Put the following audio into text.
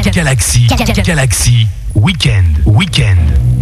Galaxy. Galaxy. Weekend. Weekend.